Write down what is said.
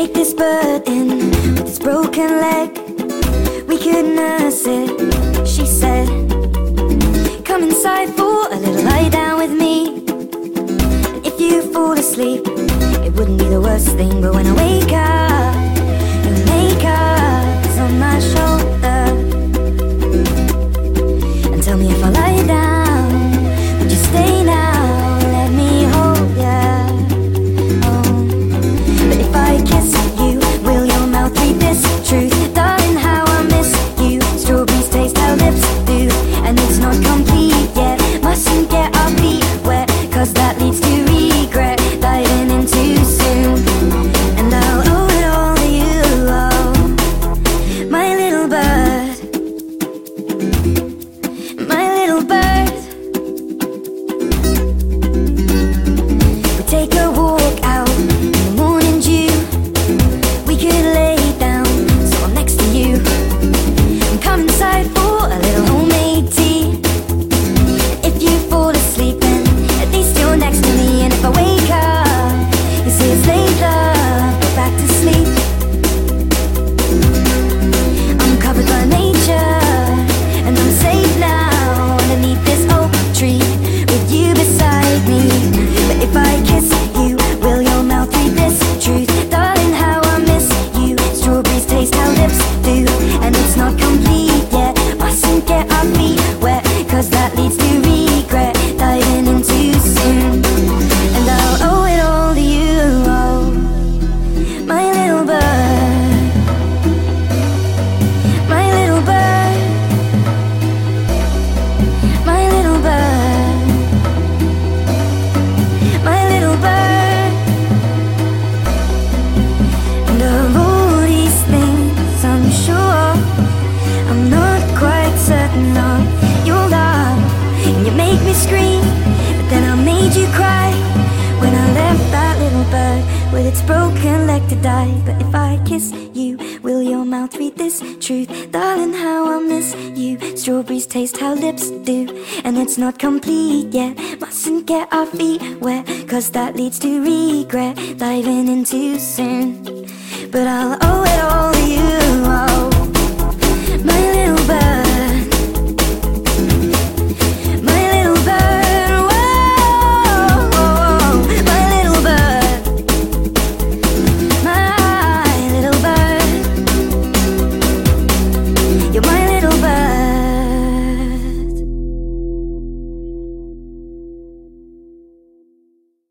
take this burden with this broken leg. We could nurse it, she said. Come inside for a little lie down with me. And if you fall asleep, it wouldn't be the worst thing, but when I wake up, Well, it's broken like to die, but if I kiss you, will your mouth read this truth? Darling, how I miss you. Strawberries taste how lips do, and it's not complete yet. Mustn't get our feet wet, cause that leads to regret. Diving in too soon, but I'll owe it all.